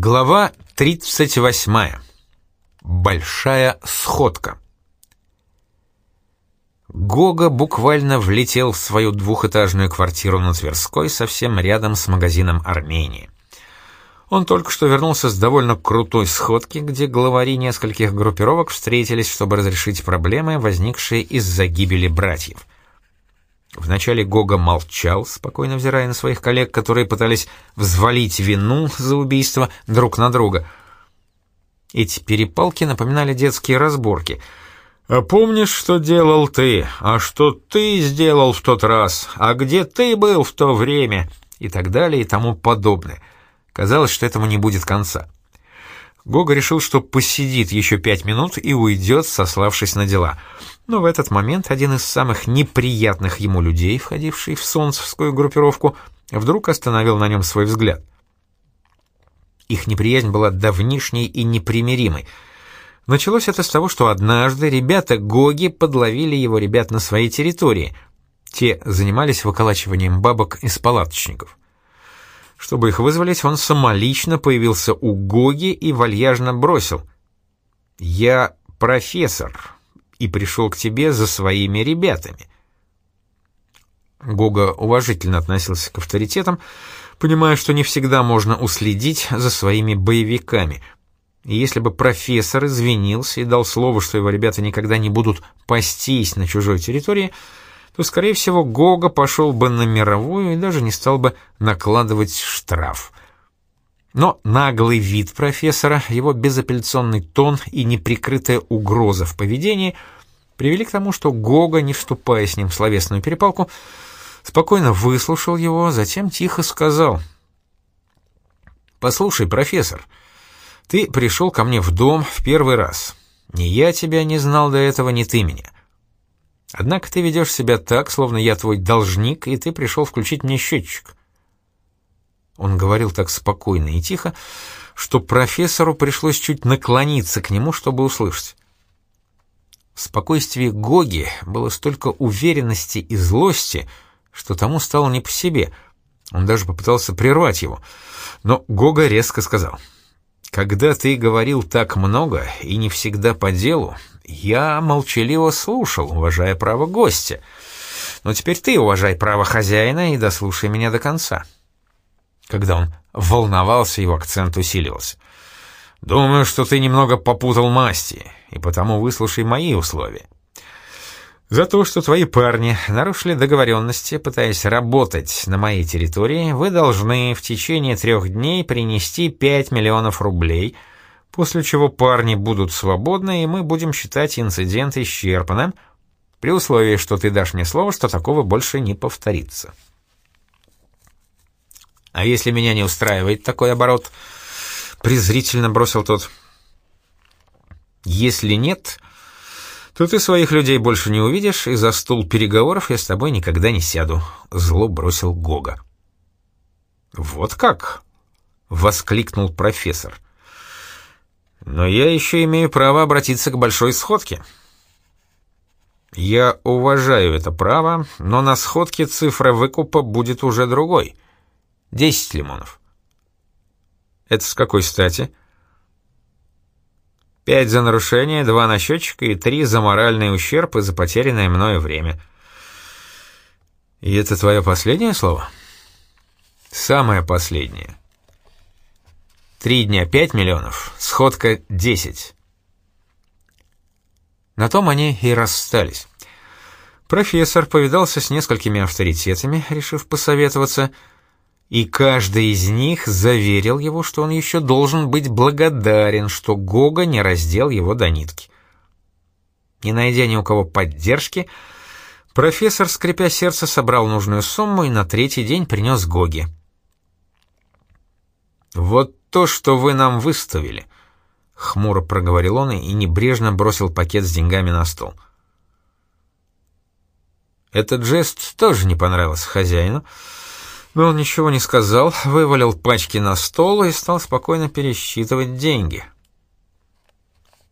Глава 38. Большая сходка. Гога буквально влетел в свою двухэтажную квартиру на Тверской совсем рядом с магазином Армении. Он только что вернулся с довольно крутой сходки, где главари нескольких группировок встретились, чтобы разрешить проблемы, возникшие из-за гибели братьев. Вначале Гога молчал, спокойно взирая на своих коллег, которые пытались взвалить вину за убийство друг на друга. Эти перепалки напоминали детские разборки. «А помнишь, что делал ты? А что ты сделал в тот раз? А где ты был в то время?» И так далее и тому подобное. Казалось, что этому не будет конца. Гога решил, что посидит еще пять минут и уйдет, сославшись на дела — но в этот момент один из самых неприятных ему людей, входивший в солнцевскую группировку, вдруг остановил на нем свой взгляд. Их неприязнь была давнишней и непримиримой. Началось это с того, что однажды ребята Гоги подловили его ребят на своей территории. Те занимались выколачиванием бабок из палаточников. Чтобы их вызволить, он самолично появился у Гоги и вальяжно бросил. «Я профессор, и пришел к тебе за своими ребятами». Гога уважительно относился к авторитетам, понимая, что не всегда можно уследить за своими боевиками. И если бы профессор извинился и дал слово, что его ребята никогда не будут пастись на чужой территории, то, скорее всего, Гога пошел бы на мировую и даже не стал бы накладывать штраф. Но наглый вид профессора, его безапелляционный тон и неприкрытая угроза в поведении привели к тому, что Гога, не вступая с ним в словесную перепалку, спокойно выслушал его, затем тихо сказал. «Послушай, профессор, ты пришел ко мне в дом в первый раз. Ни я тебя не знал до этого, ни ты меня. Однако ты ведешь себя так, словно я твой должник, и ты пришел включить мне счетчик. Он говорил так спокойно и тихо, что профессору пришлось чуть наклониться к нему, чтобы услышать. В спокойствии Гоги было столько уверенности и злости, что тому стало не по себе. Он даже попытался прервать его. Но Гога резко сказал, «Когда ты говорил так много и не всегда по делу, я молчаливо слушал, уважая право гостя. Но теперь ты уважай право хозяина и дослушай меня до конца». Когда он волновался, его акцент усиливался. «Думаю, что ты немного попутал масти, и потому выслушай мои условия. За то, что твои парни нарушили договоренности, пытаясь работать на моей территории, вы должны в течение трех дней принести 5 миллионов рублей, после чего парни будут свободны, и мы будем считать инцидент исчерпанным, при условии, что ты дашь мне слово, что такого больше не повторится». А если меня не устраивает такой оборот? презрительно бросил тот. Если нет, то ты своих людей больше не увидишь, и за стул переговоров я с тобой никогда не сяду, зло бросил Гога. Вот как? воскликнул профессор. Но я еще имею право обратиться к большой сходке. Я уважаю это право, но на сходке цифра выкупа будет уже другой — Десять лимонов. Это с какой стати? Пять за нарушение, два на счетчик и три за моральный ущерб и за потерянное мною время. И это твое последнее слово? Самое последнее. Три дня пять миллионов, сходка десять. На том они и расстались. Профессор повидался с несколькими авторитетами, решив посоветоваться — и каждый из них заверил его, что он еще должен быть благодарен, что Гога не раздел его до нитки. Не найдя ни у кого поддержки, профессор, скрипя сердце, собрал нужную сумму и на третий день принес Гоге. «Вот то, что вы нам выставили», — хмуро проговорил он и небрежно бросил пакет с деньгами на стол. Этот жест тоже не понравился хозяину, — он ничего не сказал, вывалил пачки на стол и стал спокойно пересчитывать деньги.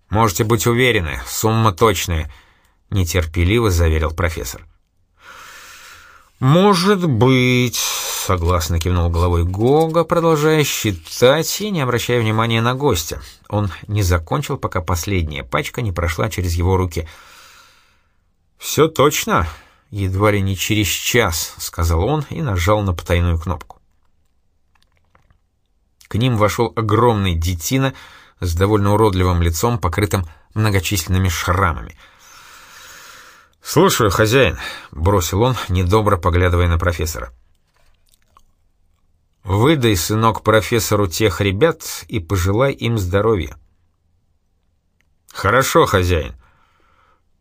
«Можете быть уверены, сумма точная», — нетерпеливо заверил профессор. «Может быть», — согласно кивнул головой Гога, продолжая считать и не обращая внимания на гостя. Он не закончил, пока последняя пачка не прошла через его руки. «Все точно?» — едва ли не через час, — сказал он и нажал на потайную кнопку. К ним вошел огромный детина с довольно уродливым лицом, покрытым многочисленными шрамами. «Слушаю, хозяин», — бросил он, недобро поглядывая на профессора. «Выдай, сынок, профессору тех ребят и пожелай им здоровья». «Хорошо, хозяин», —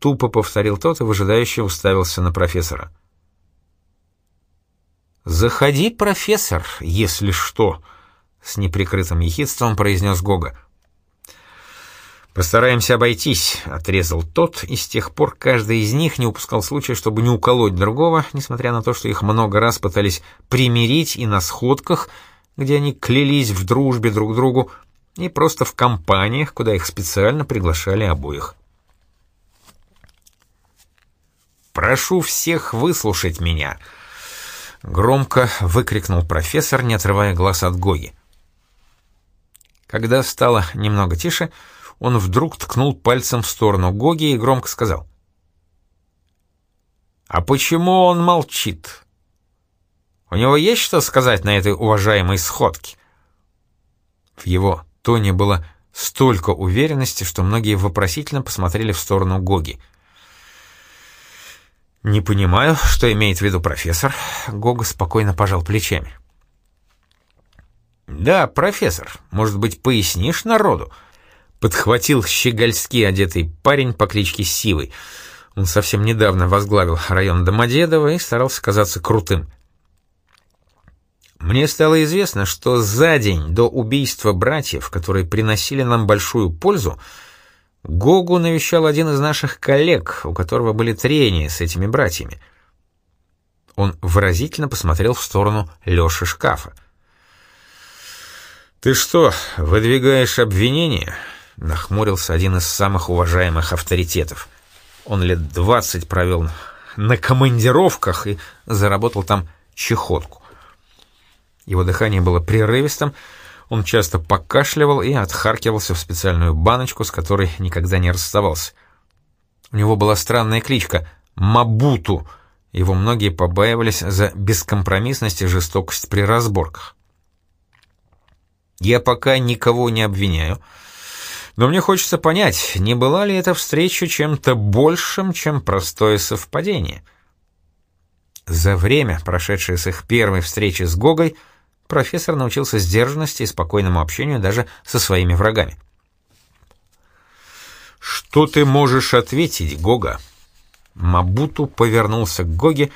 тупо повторил тот и выжидающе уставился на профессора. «Заходи, профессор, если что», — с неприкрытым ехидством произнес Гога. «Постараемся обойтись», — отрезал тот, и с тех пор каждый из них не упускал случая, чтобы не уколоть другого, несмотря на то, что их много раз пытались примирить и на сходках, где они клялись в дружбе друг другу, и просто в компаниях, куда их специально приглашали обоих. «Прошу всех выслушать меня», — громко выкрикнул профессор, не отрывая глаз от Гоги. Когда стало немного тише, он вдруг ткнул пальцем в сторону Гоги и громко сказал. «А почему он молчит? У него есть что сказать на этой уважаемой сходке?» В его тоне было столько уверенности, что многие вопросительно посмотрели в сторону Гоги. «Не понимаю, что имеет в виду профессор», — Гога спокойно пожал плечами. «Да, профессор, может быть, пояснишь народу?» Подхватил щегольски одетый парень по кличке Сивый. Он совсем недавно возглавил район Домодедово и старался казаться крутым. Мне стало известно, что за день до убийства братьев, которые приносили нам большую пользу, Гогу навещал один из наших коллег, у которого были трения с этими братьями. Он выразительно посмотрел в сторону Лёши шкафа. «Ты что, выдвигаешь обвинение?» — нахмурился один из самых уважаемых авторитетов. Он лет двадцать провел на командировках и заработал там чехотку. Его дыхание было прерывистым, он часто покашливал и отхаркивался в специальную баночку, с которой никогда не расставался. У него была странная кличка — Мабуту, его многие побаивались за бескомпромиссность и жестокость при разборках. Я пока никого не обвиняю, но мне хочется понять, не была ли эта встреча чем-то большим, чем простое совпадение. За время, прошедшее с их первой встречи с Гогой, профессор научился сдержанности и спокойному общению даже со своими врагами. «Что ты можешь ответить, Гога?» Мабуту повернулся к Гоге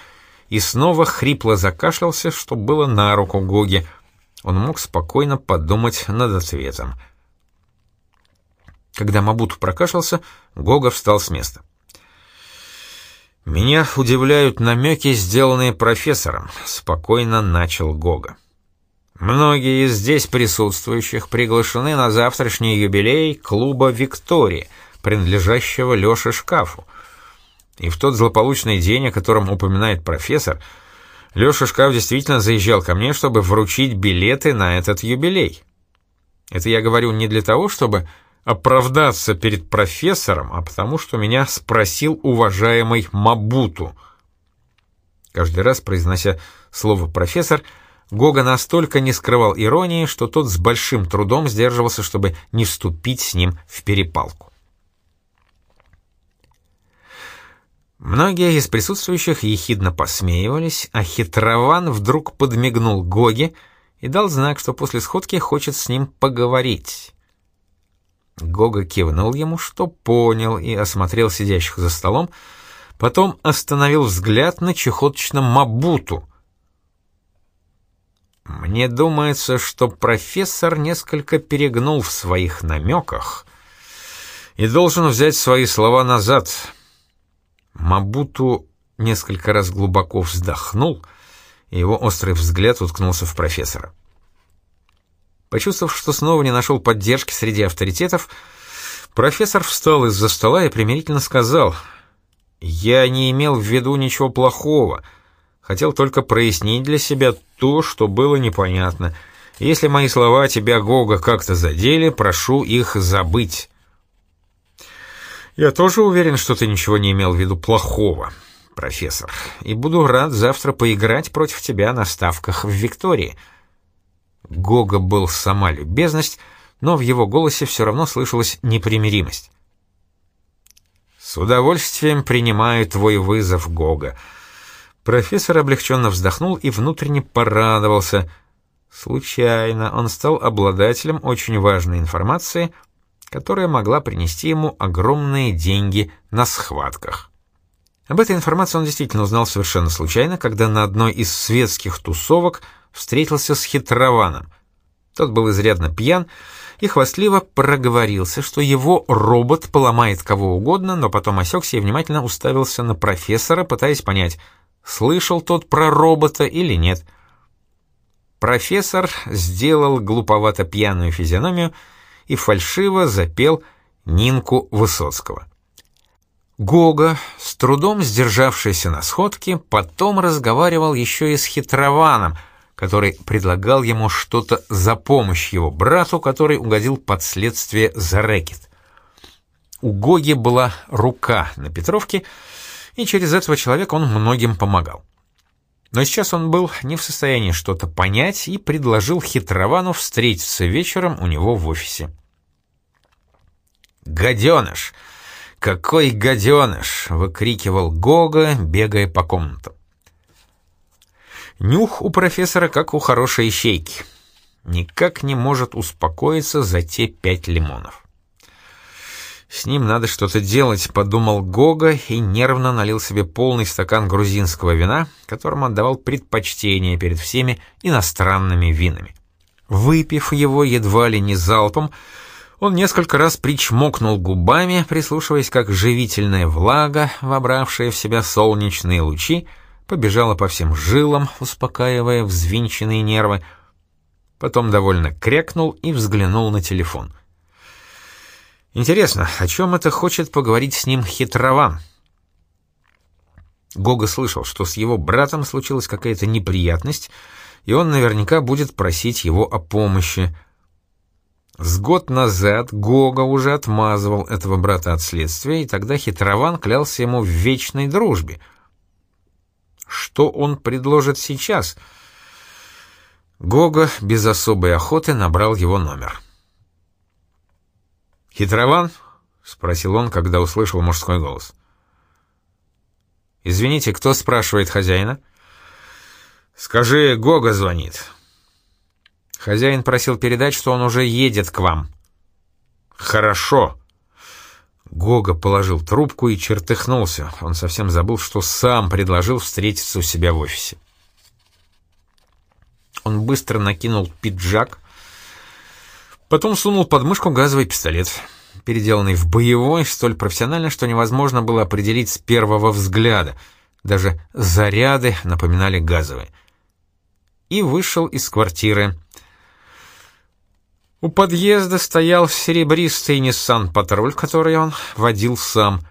и снова хрипло закашлялся, что было на руку Гоге — он мог спокойно подумать над ответом. Когда Мабут прокашлялся, Гога встал с места. «Меня удивляют намеки, сделанные профессором», — спокойно начал Гога. «Многие из здесь присутствующих приглашены на завтрашний юбилей клуба «Виктория», принадлежащего Лёше Шкафу. И в тот злополучный день, о котором упоминает профессор, — Лёша Шкаф действительно заезжал ко мне, чтобы вручить билеты на этот юбилей. Это я говорю не для того, чтобы оправдаться перед профессором, а потому что меня спросил уважаемый Мабуту. Каждый раз, произнося слово «профессор», Гога настолько не скрывал иронии, что тот с большим трудом сдерживался, чтобы не вступить с ним в перепалку. Многие из присутствующих ехидно посмеивались, а хитрован вдруг подмигнул Гоге и дал знак, что после сходки хочет с ним поговорить. Гога кивнул ему, что понял, и осмотрел сидящих за столом, потом остановил взгляд на чехоточном Мабуту. Мне думается, что профессор несколько перегнул в своих намеках и должен взять свои слова назад — Мабуту несколько раз глубоко вздохнул, и его острый взгляд уткнулся в профессора. Почувствовав, что снова не нашел поддержки среди авторитетов, профессор встал из-за стола и примирительно сказал, «Я не имел в виду ничего плохого. Хотел только прояснить для себя то, что было непонятно. Если мои слова тебя, Гога, как-то задели, прошу их забыть. Я тоже уверен, что ты ничего не имел в виду плохого, профессор, и буду рад завтра поиграть против тебя на ставках в Виктории. Гога был сама любезность, но в его голосе все равно слышалась непримиримость. «С удовольствием принимаю твой вызов, Гога», Профессор облегченно вздохнул и внутренне порадовался. Случайно он стал обладателем очень важной информации, которая могла принести ему огромные деньги на схватках. Об этой информации он действительно узнал совершенно случайно, когда на одной из светских тусовок встретился с хитрованом. Тот был изрядно пьян и хвастливо проговорился, что его робот поломает кого угодно, но потом осекся и внимательно уставился на профессора, пытаясь понять — слышал тот про робота или нет. Профессор сделал глуповато пьяную физиономию и фальшиво запел Нинку Высоцкого. Гога, с трудом сдержавшийся на сходке, потом разговаривал еще и с хитрованом, который предлагал ему что-то за помощь его брату, который угодил под следствие за рэкет. У Гоги была рука на Петровке, и через этого человека он многим помогал. Но сейчас он был не в состоянии что-то понять и предложил Хитровану встретиться вечером у него в офисе. «Гаденыш! Какой гаденыш!» — выкрикивал Гога, бегая по комнатам. Нюх у профессора как у хорошей ищейки. Никак не может успокоиться за те пять лимонов. «С ним надо что-то делать», — подумал Гога и нервно налил себе полный стакан грузинского вина, которому отдавал предпочтение перед всеми иностранными винами. Выпив его едва ли не залпом, он несколько раз причмокнул губами, прислушиваясь, как живительная влага, вобравшая в себя солнечные лучи, побежала по всем жилам, успокаивая взвинченные нервы. Потом довольно крякнул и взглянул на телефон. Интересно, о чем это хочет поговорить с ним хитрован? Гога слышал, что с его братом случилась какая-то неприятность, и он наверняка будет просить его о помощи. С год назад Гога уже отмазывал этого брата от следствия, и тогда хитрован клялся ему в вечной дружбе. Что он предложит сейчас? Гога без особой охоты набрал его номер. «Хитрован?» — спросил он, когда услышал мужской голос. «Извините, кто спрашивает хозяина?» «Скажи, Гога звонит». Хозяин просил передать, что он уже едет к вам. «Хорошо». Гога положил трубку и чертыхнулся. Он совсем забыл, что сам предложил встретиться у себя в офисе. Он быстро накинул пиджак, Потом сунул под мышку газовый пистолет, переделанный в боевой, столь профессионально, что невозможно было определить с первого взгляда. Даже заряды напоминали газовые. И вышел из квартиры. У подъезда стоял серебристый Nissan Патруль, который он водил сам.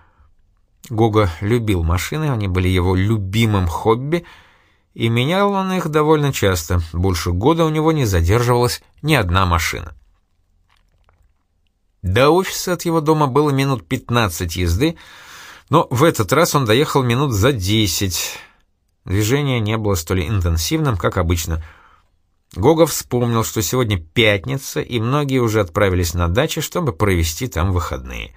Гога любил машины, они были его любимым хобби, и менял он их довольно часто. Больше года у него не задерживалась ни одна машина. До офиса от его дома было минут 15 езды, но в этот раз он доехал минут за 10. Движение не было столь интенсивным, как обычно. Гога вспомнил, что сегодня пятница, и многие уже отправились на дачи, чтобы провести там выходные.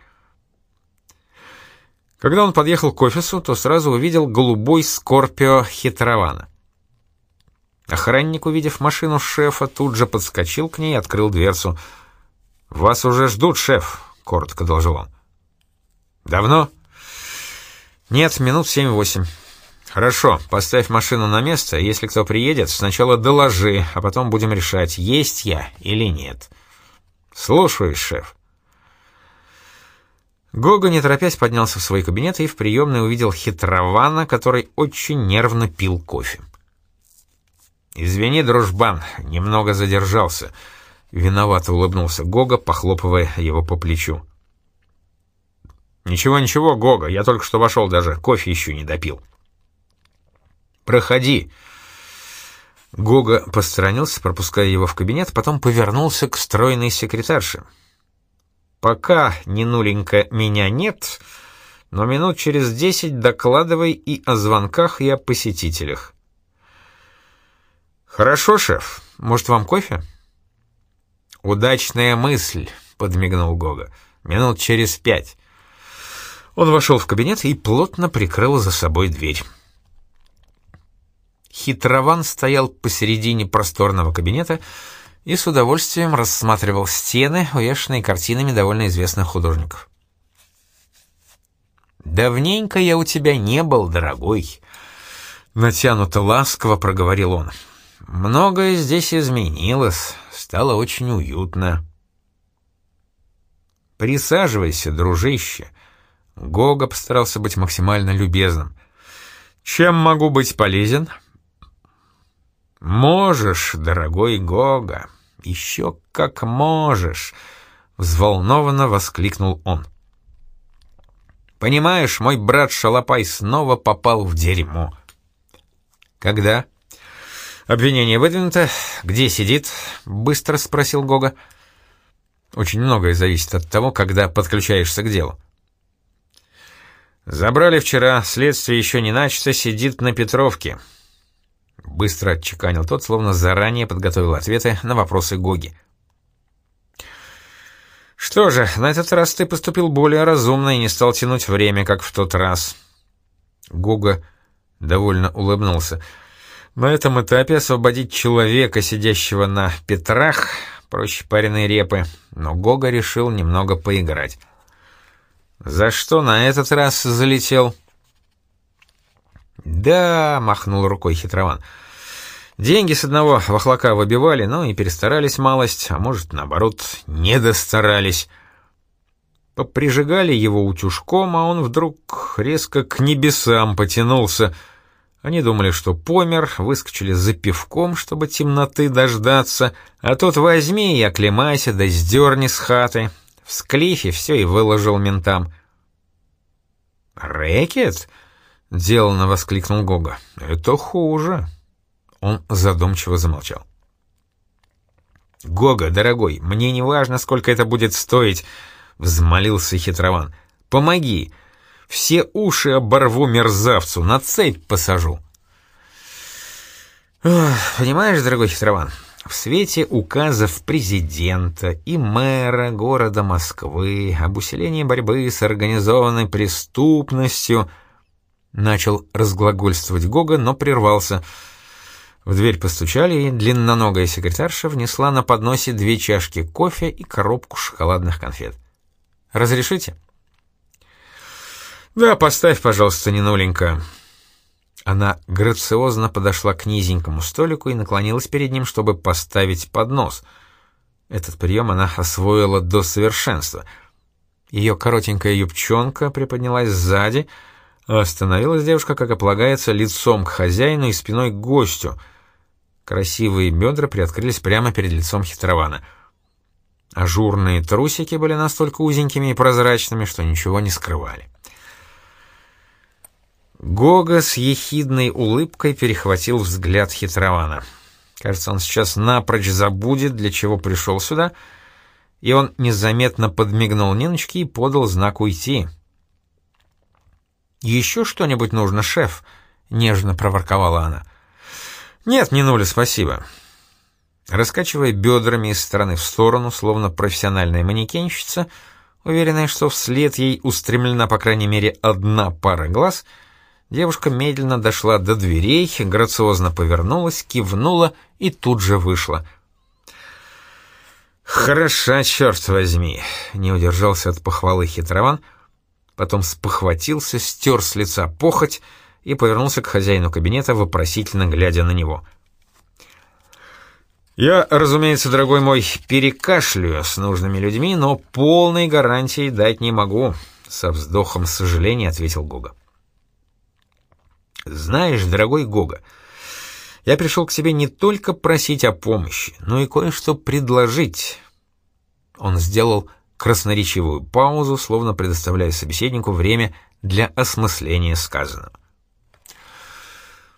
Когда он подъехал к офису, то сразу увидел голубой Скорпио Хитрована. Охранник, увидев машину шефа, тут же подскочил к ней и открыл дверцу — «Вас уже ждут, шеф», — коротко доложил он. «Давно?» «Нет, минут семь-восемь». «Хорошо, поставь машину на место, если кто приедет, сначала доложи, а потом будем решать, есть я или нет». «Слушаюсь, шеф». Гога, не торопясь, поднялся в свой кабинет и в приемной увидел хитрована, который очень нервно пил кофе. «Извини, дружбан, немного задержался», Виновато улыбнулся Гога, похлопывая его по плечу. «Ничего, ничего, Гога, я только что вошел даже, кофе еще не допил». Проходи. Гога посторонился, пропуская его в кабинет, потом повернулся к стройной секретарше. Пока, не нуленько, меня нет, но минут через десять докладывай и о звонках, и о посетителях. Хорошо, шеф. Может, вам кофе? Удачная мысль, подмигнул Гога. Минут через пять. Он вошел в кабинет и плотно прикрыл за собой дверь. Хитрован стоял посередине просторного кабинета и с удовольствием рассматривал стены, увешанные картинами довольно известных художников. «Давненько я у тебя не был, дорогой», — натянуто ласково проговорил он. «Многое здесь изменилось, стало очень уютно». «Присаживайся, дружище», — Гога постарался быть максимально любезным. «Чем могу быть полезен?» «Можешь, дорогой Гога, еще как можешь!» — взволнованно воскликнул он. «Понимаешь, мой брат Шалопай снова попал в дерьмо». «Когда?» «Обвинение выдвинуто. Где сидит?» — быстро спросил Гога. «Очень многое зависит от того, когда подключаешься к делу». «Забрали вчера, следствие еще не начато, сидит на Петровке». Быстро отчеканил тот, словно заранее подготовил ответы на вопросы Гоги. «Что же, на этот раз ты поступил более разумно и не стал тянуть время, как в тот раз». Гога довольно улыбнулся. «На этом этапе освободить человека, сидящего на Петрах, проще пареной репы, но Гога решил немного поиграть». «За что на этот раз залетел?» «Да», — махнул рукой хитрован, — «деньги с одного вахлака выбивали, ну и перестарались малость, а может, наоборот, не достарались». Поприжигали его утюжком, а он вдруг резко к небесам потянулся. Они думали, что помер, выскочили за пивком, чтобы темноты дождаться, а тут возьми и оклемайся, да сдерни с хаты. В склифе все и выложил ментам. «Рэкет?» — деланно воскликнул Гога. «Это хуже». Он задумчиво замолчал. «Гога, дорогой, мне не важно, сколько это будет стоить», — взмолился хитрован. «Помоги! Все уши оборву мерзавцу, на цепь посажу». «Понимаешь, дорогой хитрован, в свете указов президента и мэра города Москвы об усилении борьбы с организованной преступностью...» Начал разглагольствовать Гога, но прервался. В дверь постучали, и длинноногая секретарша внесла на подносе две чашки кофе и коробку шоколадных конфет. «Разрешите?» «Да, поставь, пожалуйста, не нуленько». Она грациозно подошла к низенькому столику и наклонилась перед ним, чтобы поставить поднос. Этот прием она освоила до совершенства. Ее коротенькая юбчонка приподнялась сзади — Остановилась девушка, как и полагается, лицом к хозяину и спиной к гостю. Красивые бедра приоткрылись прямо перед лицом хитрована. Ажурные трусики были настолько узенькими и прозрачными, что ничего не скрывали. Гога с ехидной улыбкой перехватил взгляд хитрована. Кажется, он сейчас напрочь забудет, для чего пришел сюда, и он незаметно подмигнул Ниночке и подал знак уйти — «Еще что-нибудь нужно, шеф?» — нежно проворковала она. «Нет, не нули, спасибо». Раскачивая бедрами из стороны в сторону, словно профессиональная манекенщица, уверенная, что вслед ей устремлена, по крайней мере, одна пара глаз, девушка медленно дошла до дверей, грациозно повернулась, кивнула и тут же вышла. «Хороша, черт возьми!» — не удержался от похвалы хитрован — потом спохватился, стер с лица похоть и повернулся к хозяину кабинета, вопросительно глядя на него. «Я, разумеется, дорогой мой, перекашляю с нужными людьми, но полной гарантии дать не могу», — со вздохом сожаления ответил Гога. «Знаешь, дорогой Гога, я пришел к тебе не только просить о помощи, но и кое-что предложить». Он сделал красноречивую паузу, словно предоставляя собеседнику время для осмысления сказанного.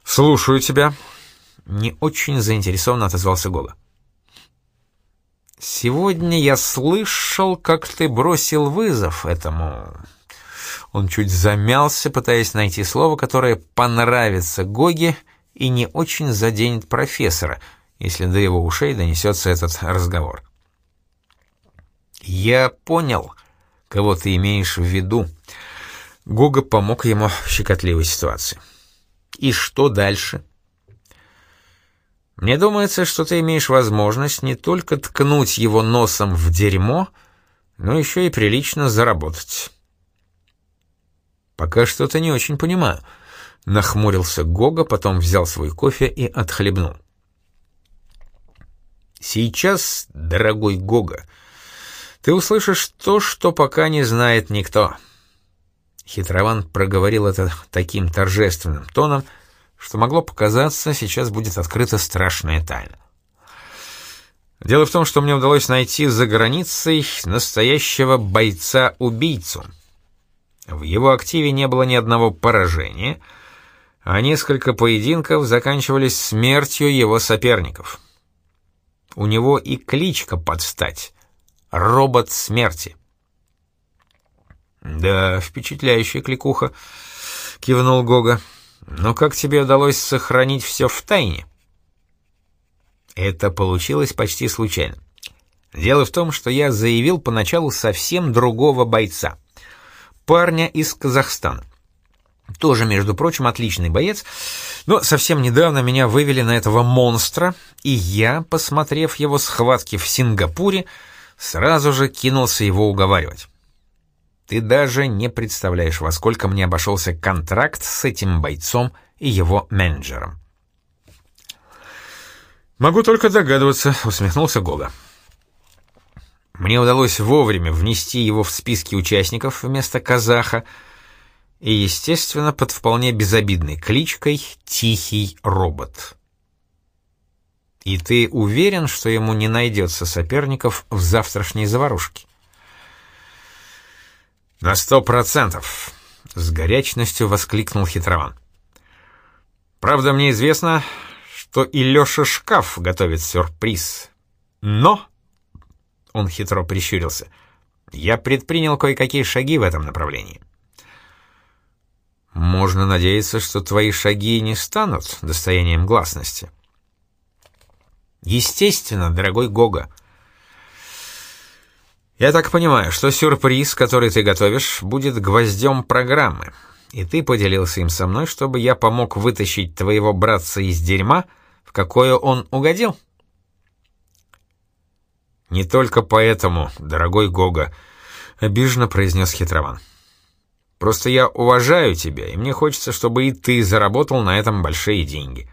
«Слушаю тебя», — не очень заинтересованно отозвался Гога. «Сегодня я слышал, как ты бросил вызов этому...» Он чуть замялся, пытаясь найти слово, которое понравится Гоге и не очень заденет профессора, если до его ушей донесется этот разговор. «Я понял, кого ты имеешь в виду». Гога помог ему в щекотливой ситуации. «И что дальше?» «Мне думается, что ты имеешь возможность не только ткнуть его носом в дерьмо, но еще и прилично заработать». «Пока что-то не очень понимаю», — нахмурился Гога, потом взял свой кофе и отхлебнул. «Сейчас, дорогой Гога, ты услышишь то, что пока не знает никто». Хитрован проговорил это таким торжественным тоном, что могло показаться, сейчас будет открыта страшная тайна. Дело в том, что мне удалось найти за границей настоящего бойца-убийцу — в его активе не было ни одного поражения, а несколько поединков заканчивались смертью его соперников. У него и кличка подстать — «Робот смерти». «Да, впечатляющая кликуха», — кивнул Гога. «Но как тебе удалось сохранить все в тайне?» Это получилось почти случайно. Дело в том, что я заявил поначалу совсем другого бойца — парня из Казахстана. Тоже, между прочим, отличный боец, но совсем недавно меня вывели на этого монстра, и я, посмотрев его схватки в Сингапуре, сразу же кинулся его уговаривать. Ты даже не представляешь, во сколько мне обошелся контракт с этим бойцом и его менеджером. «Могу только догадываться», — усмехнулся Гога. Мне удалось вовремя внести его в списки участников вместо казаха, и, естественно, под вполне безобидной кличкой «Тихий робот». И ты уверен, что ему не найдется соперников в завтрашней заварушке? На сто процентов, с горячностью воскликнул хитрован. Правда, мне известно, что и Леша Шкаф готовит сюрприз. Но он хитро прищурился. «Я предпринял кое-какие шаги в этом направлении». «Можно надеяться, что твои шаги не станут достоянием гласности». «Естественно, дорогой Гога». «Я так понимаю, что сюрприз, который ты готовишь, будет гвоздем программы, и ты поделился им со мной, чтобы я помог вытащить твоего братца из дерьма, в какое он угодил?» «Не только поэтому, дорогой Гога», — обиженно произнес хитрован. «Просто я уважаю тебя, и мне хочется, чтобы и ты заработал на этом большие деньги».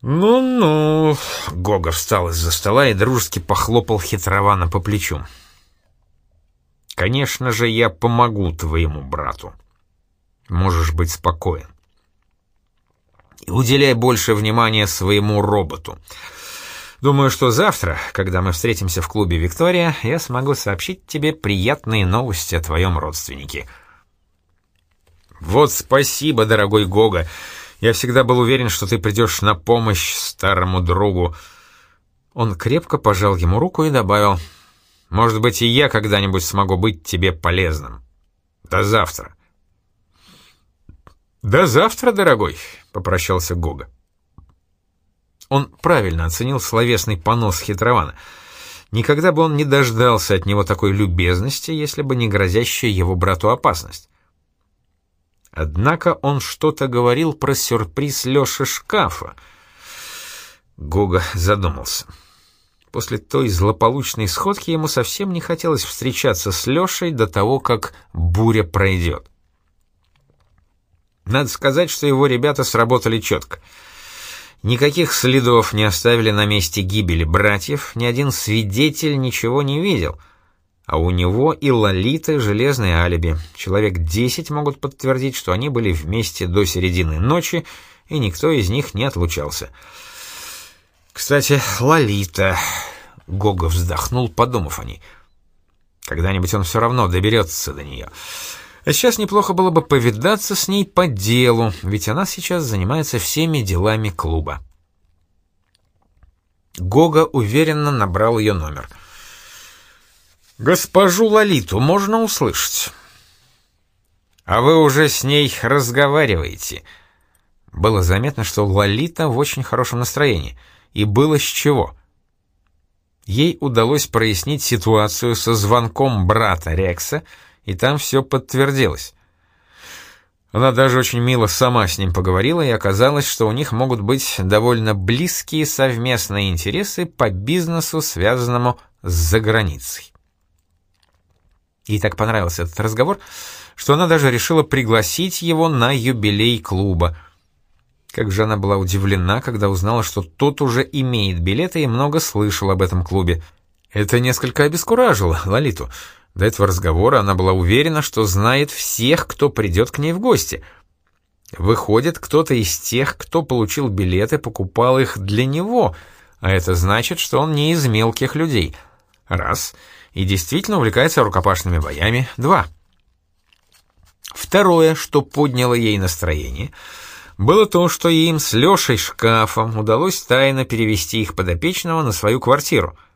«Ну-ну», — Гога встал из-за стола и дружески похлопал хитрована по плечу. «Конечно же, я помогу твоему брату. Можешь быть спокоен. И уделяй больше внимания своему роботу». Думаю, что завтра, когда мы встретимся в клубе «Виктория», я смогу сообщить тебе приятные новости о твоем родственнике. Вот спасибо, дорогой Гога. Я всегда был уверен, что ты придешь на помощь старому другу. Он крепко пожал ему руку и добавил, «Может быть, и я когда-нибудь смогу быть тебе полезным. До завтра». «До завтра, дорогой», — попрощался Гога. Он правильно оценил словесный понос хитрована. Никогда бы он не дождался от него такой любезности, если бы не грозящая его брату опасность. Однако он что-то говорил про сюрприз Лёши шкафа. Гога задумался. После той злополучной сходки ему совсем не хотелось встречаться с Лёшей до того, как буря пройдет. Надо сказать, что его ребята сработали четко — Никаких следов не оставили на месте гибели братьев, ни один свидетель ничего не видел. А у него и Лолиты железное алиби. Человек десять могут подтвердить, что они были вместе до середины ночи, и никто из них не отлучался. Кстати, Лолита... Гога вздохнул, подумав о ней. Когда-нибудь он все равно доберется до нее. А сейчас неплохо было бы повидаться с ней по делу, ведь она сейчас занимается всеми делами клуба. Гога уверенно набрал ее номер. «Госпожу Лолиту можно услышать?» «А вы уже с ней разговариваете?» Было заметно, что Лолита в очень хорошем настроении, и было с чего. Ей удалось прояснить ситуацию со звонком брата Рекса, и там все подтвердилось. Она даже очень мило сама с ним поговорила, и оказалось, что у них могут быть довольно близкие совместные интересы по бизнесу, связанному с заграницей. Ей так понравился этот разговор, что она даже решила пригласить его на юбилей клуба. Как же она была удивлена, когда узнала, что тот уже имеет билеты и много слышал об этом клубе. Это несколько обескуражило Лолиту — до этого разговора она была уверена, что знает всех, кто придет к ней в гости. Выходит, кто-то из тех, кто получил билеты, покупал их для него, а это значит, что он не из мелких людей. Раз. И действительно увлекается рукопашными боями. Два. Второе, что подняло ей настроение, было то, что им с Лешей Шкафом удалось тайно перевести их подопечного на свою квартиру —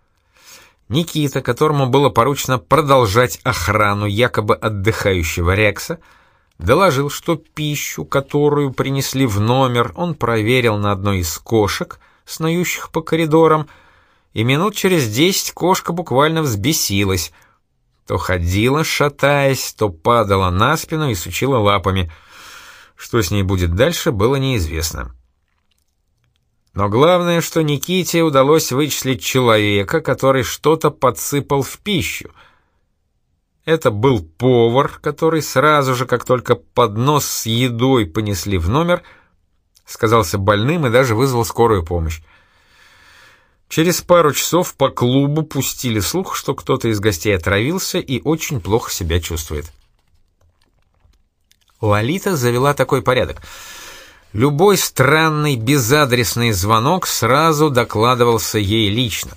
Никита, которому было поручено продолжать охрану якобы отдыхающего Рекса, доложил, что пищу, которую принесли в номер, он проверил на одной из кошек, снующих по коридорам, и минут через десять кошка буквально взбесилась. То ходила, шатаясь, то падала на спину и сучила лапами. Что с ней будет дальше, было неизвестно. Но главное, что Никите удалось вычислить человека, который что-то подсыпал в пищу. Это был повар, который сразу же, как только поднос с едой понесли в номер, сказался больным и даже вызвал скорую помощь. Через пару часов по клубу пустили слух, что кто-то из гостей отравился и очень плохо себя чувствует. Лолита завела такой порядок — Любой странный безадресный звонок сразу докладывался ей лично.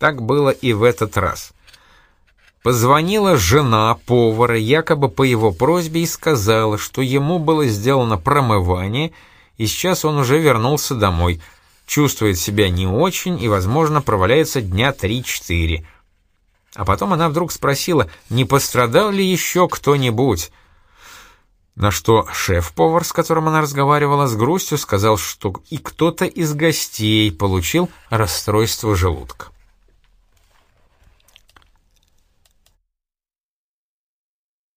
Так было и в этот раз. Позвонила жена повара якобы по его просьбе и сказала, что ему было сделано промывание, и сейчас он уже вернулся домой, чувствует себя не очень и, возможно, проваляется дня три-четыре. А потом она вдруг спросила, не пострадал ли еще кто-нибудь, на что шеф-повар, с которым она разговаривала, с грустью сказал, что и кто-то из гостей получил расстройство желудка.